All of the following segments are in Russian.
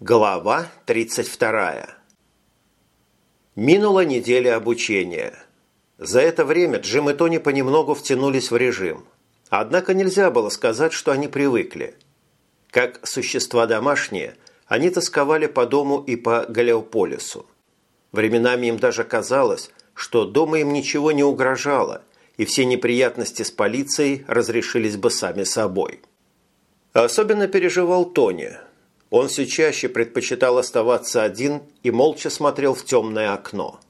Глава 32. Минула неделя обучения. За это время Джим и Тони понемногу втянулись в режим. Однако нельзя было сказать, что они привыкли. Как существа домашние, они тосковали по дому и по Галеополису. Временами им даже казалось, что дома им ничего не угрожало, и все неприятности с полицией разрешились бы сами собой. Особенно переживал Тони. Он все чаще предпочитал оставаться один и молча смотрел в темное окно.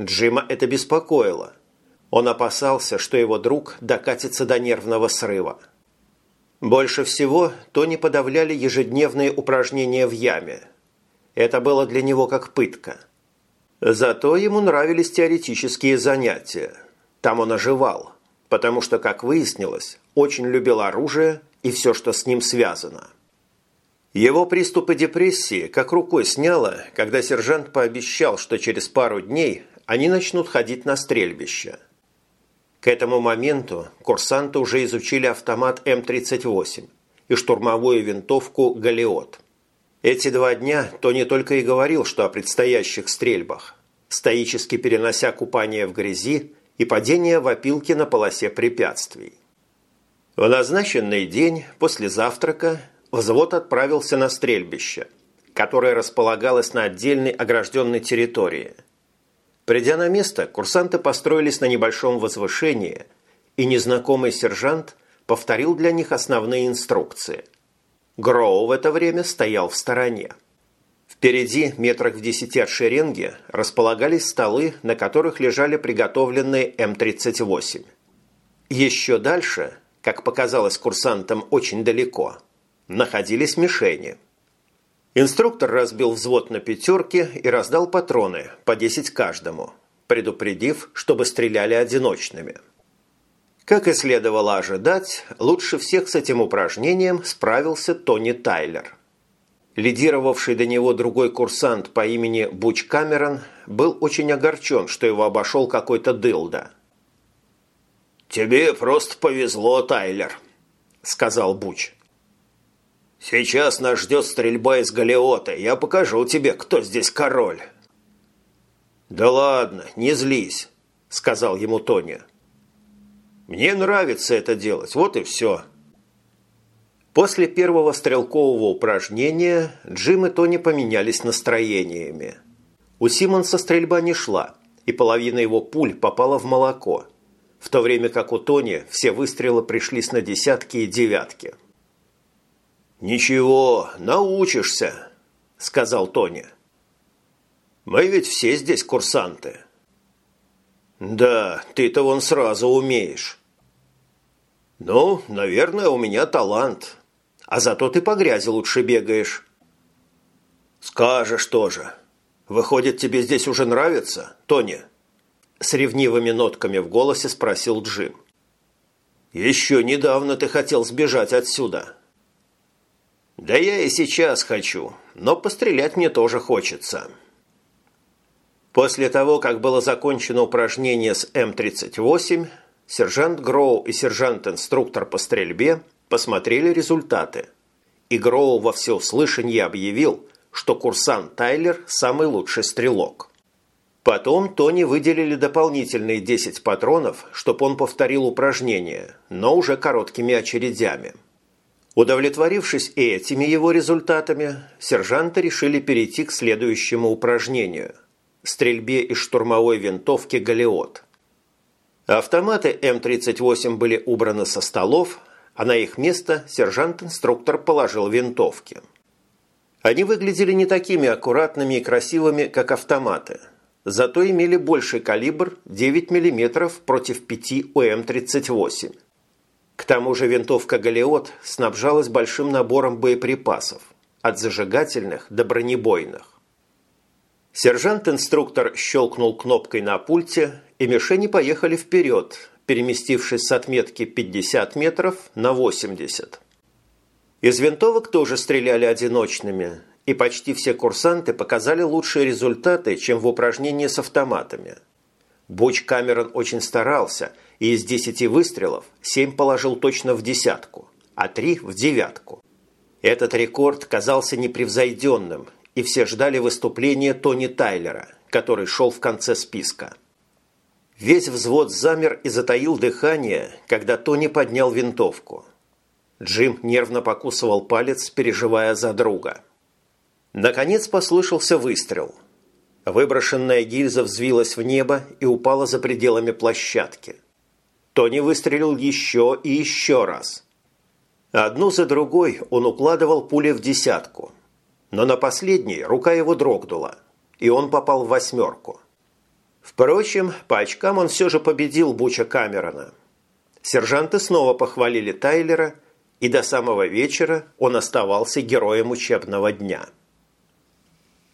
Джима это беспокоило. Он опасался, что его друг докатится до нервного срыва. Больше всего Тони подавляли ежедневные упражнения в яме. Это было для него как пытка. Зато ему нравились теоретические занятия. Там он оживал, потому что, как выяснилось, очень любил оружие и все, что с ним связано. Его приступы депрессии как рукой сняло, когда сержант пообещал, что через пару дней они начнут ходить на стрельбище. К этому моменту курсанты уже изучили автомат М-38 и штурмовую винтовку «Галиот». Эти два дня Тони только и говорил, что о предстоящих стрельбах, стоически перенося купание в грязи и падение в опилки на полосе препятствий. В назначенный день после завтрака взвод отправился на стрельбище, которое располагалось на отдельной огражденной территории. Придя на место, курсанты построились на небольшом возвышении, и незнакомый сержант повторил для них основные инструкции. Гроу в это время стоял в стороне. Впереди, метрах в десяти от шеренги, располагались столы, на которых лежали приготовленные М-38. Еще дальше – как показалось курсантам очень далеко, находились мишени. Инструктор разбил взвод на пятерки и раздал патроны, по 10 каждому, предупредив, чтобы стреляли одиночными. Как и следовало ожидать, лучше всех с этим упражнением справился Тони Тайлер. Лидировавший до него другой курсант по имени Буч Камерон был очень огорчен, что его обошел какой-то дылда – «Тебе просто повезло, Тайлер», – сказал Буч. «Сейчас нас ждет стрельба из галеота. Я покажу тебе, кто здесь король». «Да ладно, не злись», – сказал ему Тони. «Мне нравится это делать, вот и все». После первого стрелкового упражнения Джим и Тони поменялись настроениями. У Симонса стрельба не шла, и половина его пуль попала в молоко – в то время как у Тони все выстрелы пришлись на десятки и девятки. «Ничего, научишься», – сказал Тони. «Мы ведь все здесь курсанты». «Да, ты-то вон сразу умеешь». «Ну, наверное, у меня талант. А зато ты по грязи лучше бегаешь». «Скажешь тоже. Выходит, тебе здесь уже нравится, Тони?» С ревнивыми нотками в голосе спросил Джим. «Еще недавно ты хотел сбежать отсюда». «Да я и сейчас хочу, но пострелять мне тоже хочется». После того, как было закончено упражнение с М-38, сержант Гроу и сержант-инструктор по стрельбе посмотрели результаты. И Гроу во всеуслышание объявил, что курсант Тайлер – самый лучший стрелок. Потом Тони выделили дополнительные 10 патронов, чтобы он повторил упражнение, но уже короткими очередями. Удовлетворившись этими его результатами, сержанты решили перейти к следующему упражнению – стрельбе из штурмовой винтовки «Галиот». Автоматы М-38 были убраны со столов, а на их место сержант-инструктор положил винтовки. Они выглядели не такими аккуратными и красивыми, как автоматы – зато имели больший калибр 9 мм против 5 УМ-38. К тому же винтовка «Галиот» снабжалась большим набором боеприпасов, от зажигательных до бронебойных. Сержант-инструктор щелкнул кнопкой на пульте, и мишени поехали вперед, переместившись с отметки 50 метров на 80. Из винтовок тоже стреляли одиночными, и почти все курсанты показали лучшие результаты, чем в упражнении с автоматами. Буч Камерон очень старался, из десяти выстрелов семь положил точно в десятку, а три в девятку. Этот рекорд казался непревзойденным, и все ждали выступления Тони Тайлера, который шел в конце списка. Весь взвод замер и затаил дыхание, когда Тони поднял винтовку. Джим нервно покусывал палец, переживая за друга. Наконец послышался выстрел. Выброшенная гильза взвилась в небо и упала за пределами площадки. Тони выстрелил еще и еще раз. Одну за другой он укладывал пули в десятку. Но на последней рука его дрогнула, и он попал в восьмерку. Впрочем, по очкам он все же победил Буча Камерона. Сержанты снова похвалили Тайлера, и до самого вечера он оставался героем учебного дня –